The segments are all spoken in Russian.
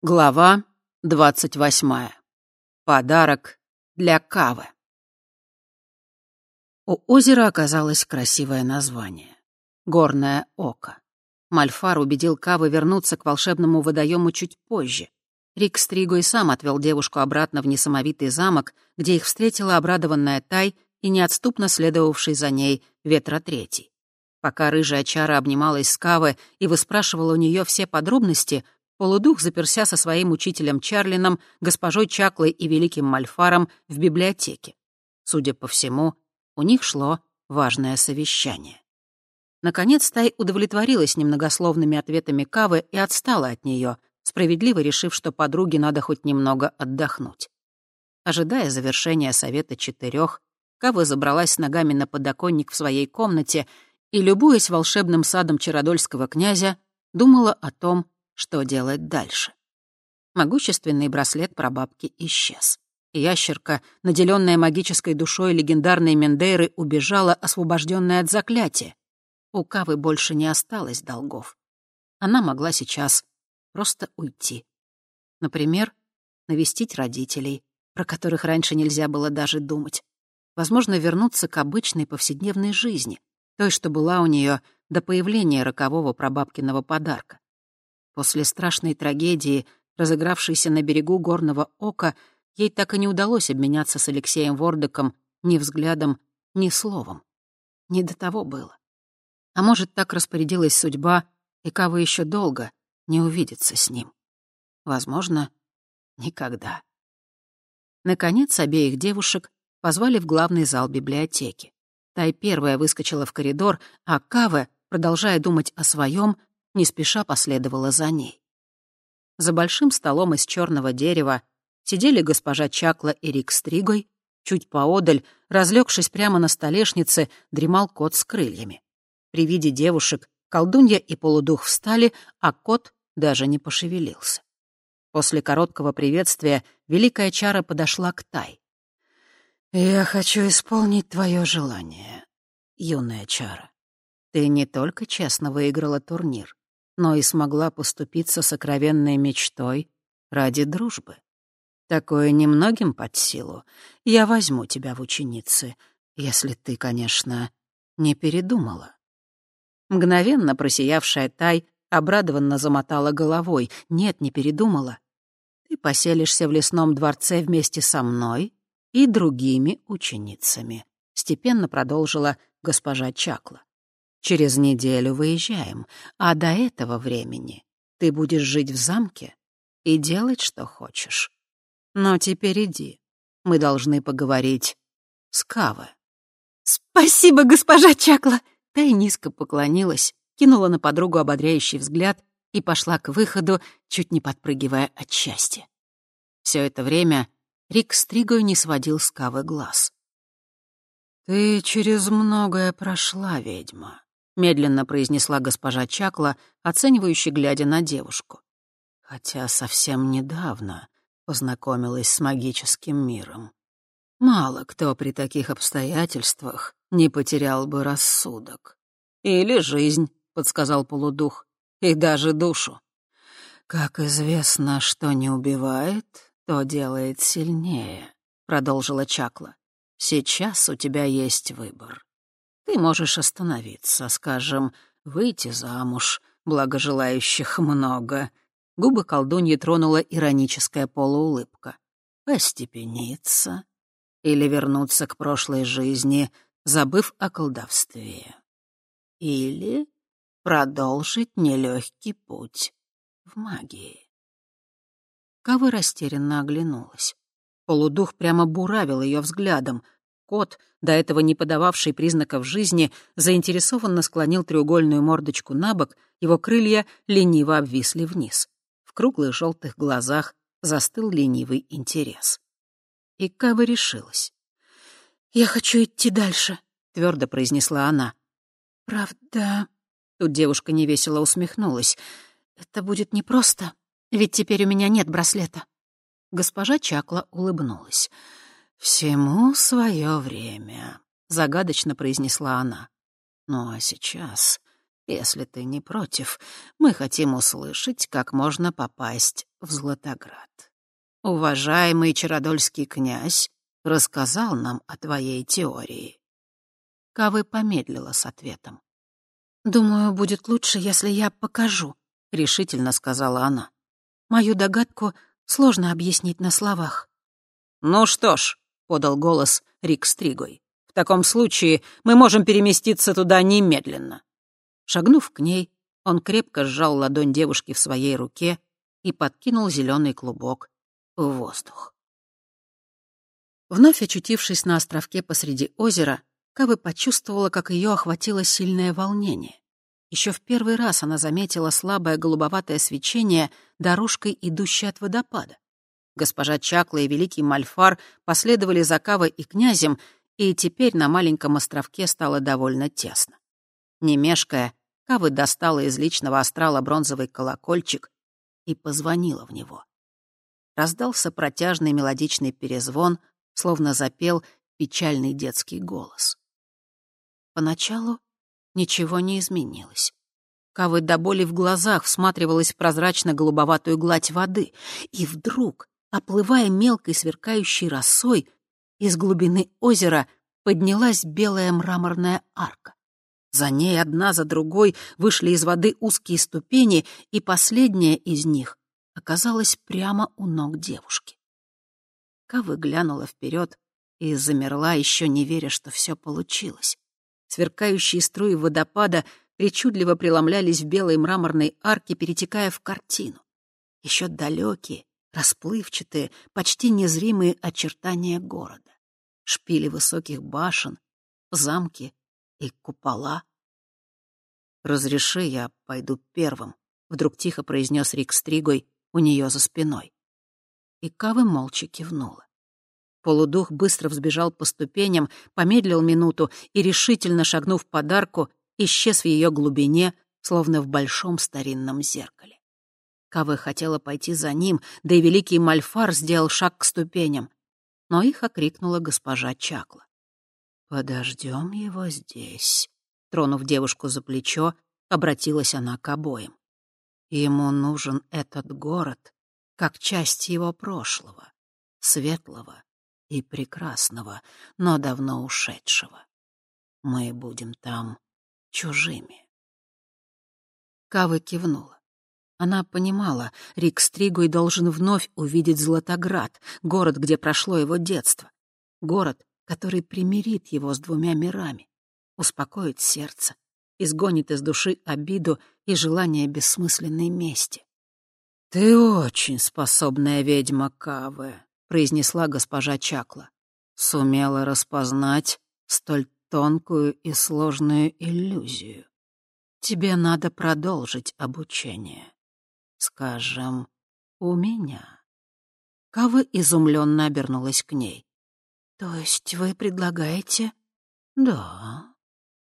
Глава двадцать восьмая. Подарок для Кавы. У озера оказалось красивое название — Горное око. Мальфар убедил Кавы вернуться к волшебному водоему чуть позже. Рик Стриго и сам отвел девушку обратно в несамовитый замок, где их встретила обрадованная Тай и неотступно следовавший за ней Ветра Третий. Пока рыжая чара обнималась с Кавы и выспрашивала у нее все подробности — Полудух заперся со своим учителем Чарлином, госпожой Чаклой и великим Мальфаром в библиотеке. Судя по всему, у них шло важное совещание. Наконец Тай удовлетворилась немногословными ответами Кавы и отстала от нее, справедливо решив, что подруге надо хоть немного отдохнуть. Ожидая завершения совета четырех, Кава забралась с ногами на подоконник в своей комнате и, любуясь волшебным садом Чародольского князя, думала о том, что делать дальше. Могущественный браслет прабабки исчез. Ящерка, наделенная магической душой легендарной Мендейры, убежала, освобожденная от заклятия. У Кавы больше не осталось долгов. Она могла сейчас просто уйти. Например, навестить родителей, про которых раньше нельзя было даже думать. Возможно, вернуться к обычной повседневной жизни, той, что была у нее до появления рокового прабабкиного подарка. После страшной трагедии, разыгравшейся на берегу горного ока, ей так и не удалось обменяться с Алексеем Вордоком ни взглядом, ни словом. Не до того было. А может, так распорядилась судьба, и Кава еще долго не увидится с ним. Возможно, никогда. Наконец, обеих девушек позвали в главный зал библиотеки. Тай первая выскочила в коридор, а Кава, продолжая думать о своем, не спеша последовала за ней. За большим столом из черного дерева сидели госпожа Чакла и Рик Стригой, чуть поодаль, разлегшись прямо на столешнице, дремал кот с крыльями. При виде девушек колдунья и полудух встали, а кот даже не пошевелился. После короткого приветствия великая чара подошла к Тай. «Я хочу исполнить твое желание, юная чара. Ты не только честно выиграла турнир, но и смогла поступиться сокровенной мечтой ради дружбы. Такое немногим под силу. Я возьму тебя в ученицы, если ты, конечно, не передумала. Мгновенно просиявшая Тай обрадованно замотала головой. Нет, не передумала. Ты поселишься в лесном дворце вместе со мной и другими ученицами, степенно продолжила госпожа Чакла. Через неделю выезжаем, а до этого времени ты будешь жить в замке и делать, что хочешь. Но теперь иди. Мы должны поговорить с Кавой. «Спасибо, госпожа Чакла!» Тай низко поклонилась, кинула на подругу ободряющий взгляд и пошла к выходу, чуть не подпрыгивая от счастья. Все это время Рик Стригой не сводил с Кавы глаз. «Ты через многое прошла, ведьма», медленно произнесла госпожа Чакла, оценивающе глядя на девушку. Хотя совсем недавно познакомилась с магическим миром. Мало кто при таких обстоятельствах не потерял бы рассудок. Или жизнь, подсказал полудух, и даже душу. Как известно, что не убивает, то делает сильнее, продолжила Чакла. Сейчас у тебя есть выбор. Ты можешь остановиться, скажем, выйти замуж, благожелающих много. Губы колдуньи тронула ироническая полуулыбка. Остепениться или вернуться к прошлой жизни, забыв о колдовстве. Или продолжить нелегкий путь в магии. Кава растерянно оглянулась. Полудух прямо буравил ее взглядом — Кот, до этого не подававший признаков жизни, заинтересованно склонил треугольную мордочку на бок, его крылья лениво обвисли вниз. В круглых желтых глазах застыл ленивый интерес. И Кава решилась. «Я хочу идти дальше», — твердо произнесла она. «Правда...» — тут девушка невесело усмехнулась. «Это будет непросто, ведь теперь у меня нет браслета». Госпожа Чакла улыбнулась. «Всему свое время», — загадочно произнесла она. «Ну а сейчас Если ты не против, мы хотим услышать, как можно попасть в Златоград. Уважаемый Чародольский князь рассказал нам о твоей теории. Кавы помедлила с ответом. «Думаю, будет лучше, если я покажу», — решительно сказала она. «Мою догадку сложно объяснить на словах». «Ну что ж», — подал голос Рик Стригой, «в таком случае мы можем переместиться туда немедленно». Шагнув к ней, он крепко сжал ладонь девушки в своей руке и подкинул зеленый клубок в воздух. Вновь очутившись на островке посреди озера, Кавы почувствовала, как ее охватило сильное волнение. Еще в первый раз она заметила слабое голубоватое свечение дорожкой, идущей от водопада. Госпожа Чакла и великий Мальфар последовали за Кавой и князем, и теперь на маленьком островке стало довольно тесно. Не мешкая, Кавы достала из личного астрала бронзовый колокольчик и позвонила в него. Раздался протяжный мелодичный перезвон, словно запел печальный детский голос. Поначалу ничего не изменилось. Кавы до боли в глазах всматривалась в прозрачно-голубоватую гладь воды, и вдруг, оплывая мелкой сверкающей росой, из глубины озера поднялась белая мраморная арка. За ней одна за другой вышли из воды узкие ступени, и последняя из них оказалась прямо у ног девушки. Кавы глянула вперед и замерла, еще не веря, что все получилось. Сверкающие струи водопада причудливо преломлялись в белой мраморной арке, перетекая в картину. Еще далекие, расплывчатые, почти незримые очертания города. Шпили высоких башен, замки и купола. «Разреши, я пойду первым», — вдруг тихо произнес Рик Стригой у нее за спиной. И Кавы молча кивнула. Полудух быстро взбежал по ступеням, помедлил минуту и, решительно шагнув под арку, исчез в ее глубине, словно в большом старинном зеркале. Кавы хотела пойти за ним, да и великий Мальфар сделал шаг к ступеням. Но их окрикнула госпожа Чакла. «Подождем его здесь», — тронув девушку за плечо, обратилась она к обоим. «Ему нужен этот город, как часть его прошлого, светлого и прекрасного, но давно ушедшего. Мы будем там чужими». Кава кивнула. Она понимала, Рик Стригуй должен вновь увидеть Златоград, город, где прошло его детство. Город, который примирит его с двумя мирами, успокоит сердце, изгонит из души обиду и желание бессмысленной мести. «Ты очень способная ведьма, Каве», — произнесла госпожа Чакла. «Сумела распознать столь тонкую и сложную иллюзию. Тебе надо продолжить обучение. Скажем, у меня». Кава изумленно обернулась к ней. «То есть вы предлагаете...» «Да,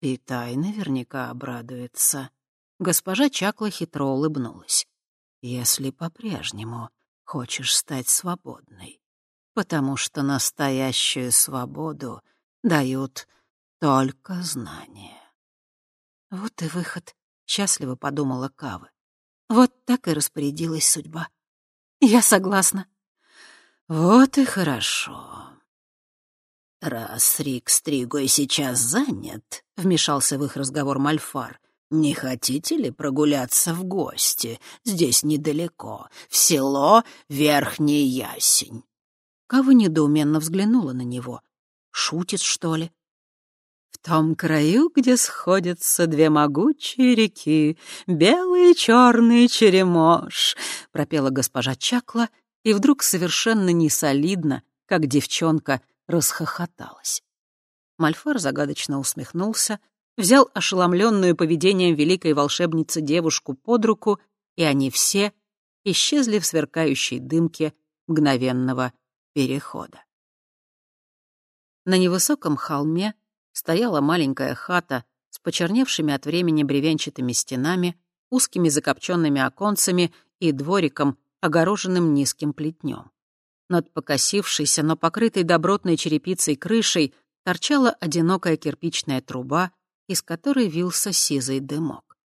и Тай наверняка обрадуется». Госпожа Чакла хитро улыбнулась. «Если по-прежнему хочешь стать свободной, потому что настоящую свободу дают только знания». «Вот и выход», — счастливо подумала Кавы. «Вот так и распорядилась судьба. Я согласна». «Вот и хорошо», «Раз Рик Стригой сейчас занят», — вмешался в их разговор Мальфар, «не хотите ли прогуляться в гости? Здесь недалеко, в село Верхний Ясень». Кава недоуменно взглянула на него. «Шутит, что ли?» Том краю, где сходятся две могучие реки, белый и черный черемош, пропела госпожа Чакла, и вдруг совершенно несолидно, как девчонка — расхохоталась. Мальфар загадочно усмехнулся, взял ошеломленную поведением великой волшебницы девушку под руку, и они все исчезли в сверкающей дымке мгновенного перехода. На невысоком холме стояла маленькая хата с почерневшими от времени бревенчатыми стенами, узкими закопченными оконцами и двориком, огороженным низким плетнем. Над покосившейся, но покрытой добротной черепицей крышей торчала одинокая кирпичная труба, из которой вился сизый дымок.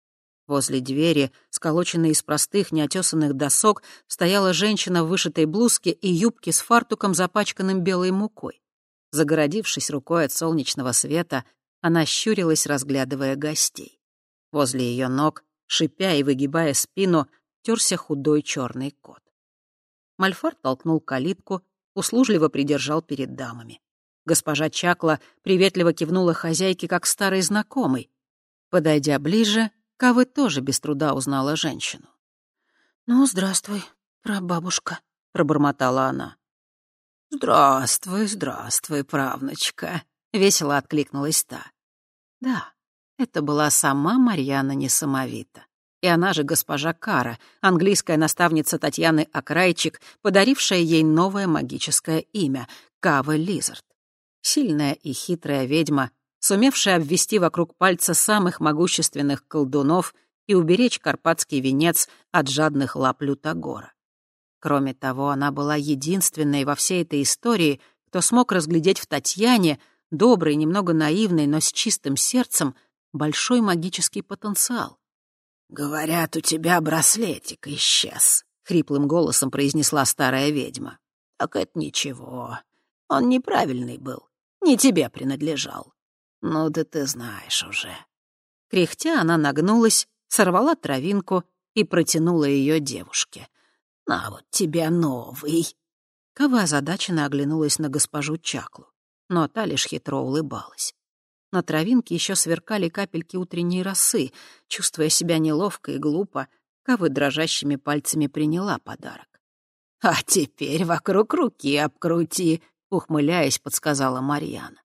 Возле двери, сколоченной из простых неотесанных досок, стояла женщина в вышитой блузке и юбке с фартуком, запачканным белой мукой. Загородившись рукой от солнечного света, она щурилась, разглядывая гостей. Возле ее ног, шипя и выгибая спину, терся худой черный кот. Мальфар толкнул калитку, услужливо придержал перед дамами. Госпожа Чакла приветливо кивнула хозяйке, как старой знакомой. Подойдя ближе, Кавы тоже без труда узнала женщину. «Ну, здравствуй, прабабушка», — пробормотала она. «Здравствуй, здравствуй, правнучка», — весело откликнулась та. Да, это была сама Марьяна Несамовита. И она же госпожа Кара, английская наставница Татьяны Акрайчик, подарившая ей новое магическое имя — Кава Лизард. Сильная и хитрая ведьма, сумевшая обвести вокруг пальца самых могущественных колдунов и уберечь карпатский венец от жадных лап Лютогора. Кроме того, она была единственной во всей этой истории, кто смог разглядеть в Татьяне, доброй, немного наивной, но с чистым сердцем, большой магический потенциал. «Говорят, у тебя браслетик исчез», — хриплым голосом произнесла старая ведьма. «Так это ничего. Он неправильный был. Не тебе принадлежал. Ну да ты знаешь уже». Кряхтя она нагнулась, сорвала травинку и протянула ее девушке. «На вот тебе новый». Кава озадаченно оглянулась на госпожу Чаклу, но та лишь хитро улыбалась. На травинке еще сверкали капельки утренней росы. Чувствуя себя неловко и глупо, Кавы дрожащими пальцами приняла подарок. «А теперь вокруг руки обкрути», — ухмыляясь, подсказала Марьяна.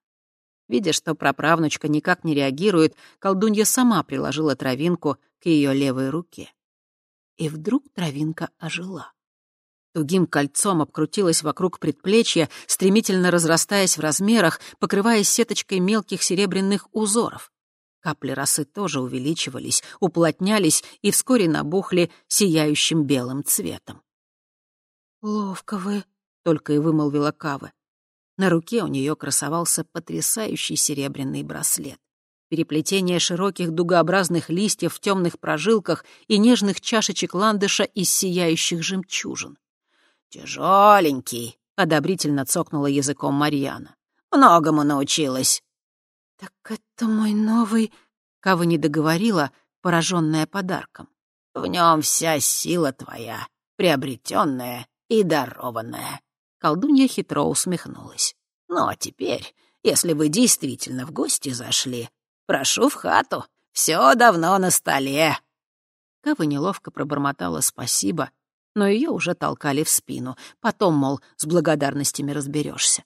Видя, что праправнучка никак не реагирует, колдунья сама приложила травинку к ее левой руке. И вдруг травинка ожила. Тугим кольцом обкрутилась вокруг предплечья, стремительно разрастаясь в размерах, покрываясь сеточкой мелких серебряных узоров. Капли росы тоже увеличивались, уплотнялись и вскоре набухли сияющим белым цветом. «Ловко вы», — только и вымолвила Кавы. На руке у нее красовался потрясающий серебряный браслет. Переплетение широких дугообразных листьев в темных прожилках и нежных чашечек ландыша из сияющих жемчужин. «Тяжеленький», — одобрительно цокнула языком Марьяна. «Многому научилась». «Так это мой новый...» — Кава не договорила, пораженная подарком. «В нем вся сила твоя, приобретенная и дарованная». Колдунья хитро усмехнулась. «Ну а теперь, если вы действительно в гости зашли, прошу в хату, все давно на столе». Кава неловко пробормотала спасибо, но ее уже толкали в спину. Потом, мол, с благодарностями разберешься.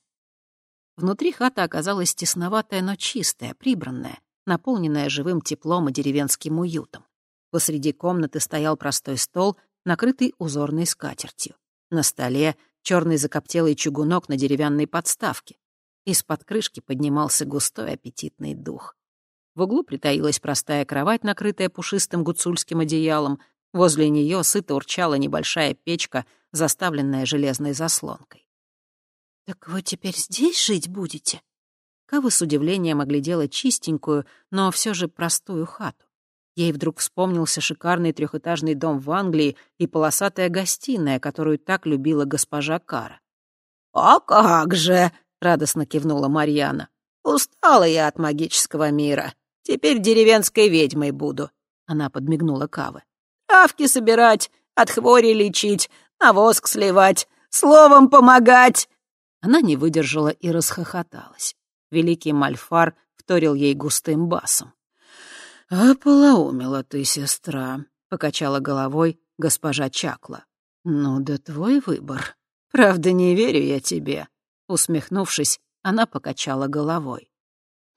Внутри хата оказалась тесноватая, но чистая, прибранная, наполненная живым теплом и деревенским уютом. Посреди комнаты стоял простой стол, накрытый узорной скатертью. На столе черный закоптелый чугунок на деревянной подставке. Из-под крышки поднимался густой аппетитный дух. В углу притаилась простая кровать, накрытая пушистым гуцульским одеялом. Возле нее сыто урчала небольшая печка, заставленная железной заслонкой. «Так вы теперь здесь жить будете?» Кава с удивлением оглядела чистенькую, но все же простую хату. Ей вдруг вспомнился шикарный трехэтажный дом в Англии и полосатая гостиная, которую так любила госпожа Кара. «А как же!» — радостно кивнула Марьяна. «Устала я от магического мира. Теперь деревенской ведьмой буду». Она подмигнула Кавы. «Травки собирать, от хвори лечить, на сливать, словом помогать!» Она не выдержала и расхохоталась. Великий Мальфар вторил ей густым басом. «Ополоумела ты, сестра», — покачала головой госпожа Чакла. «Ну да твой выбор. Правда, не верю я тебе». Усмехнувшись, она покачала головой.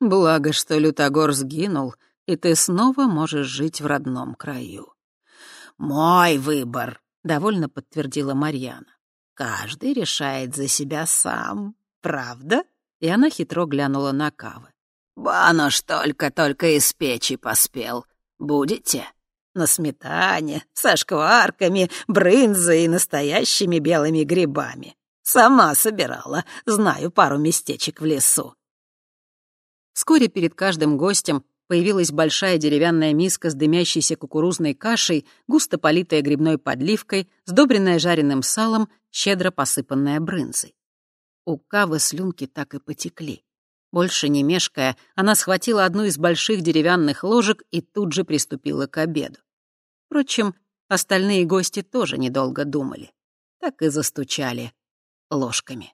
«Благо, что Лютогор сгинул, и ты снова можешь жить в родном краю». «Мой выбор», — довольно подтвердила Марьяна. «Каждый решает за себя сам, правда?» И она хитро глянула на Кавы. Банош только-только из печи поспел. Будете? На сметане, со шкварками, брынзой и настоящими белыми грибами. Сама собирала, знаю пару местечек в лесу. Вскоре перед каждым гостем появилась большая деревянная миска с дымящейся кукурузной кашей, густо политая грибной подливкой, сдобренная жареным салом, щедро посыпанная брынзой. У Кавы слюнки так и потекли. Больше не мешкая, она схватила одну из больших деревянных ложек и тут же приступила к обеду. Впрочем, остальные гости тоже недолго думали. Так и застучали ложками.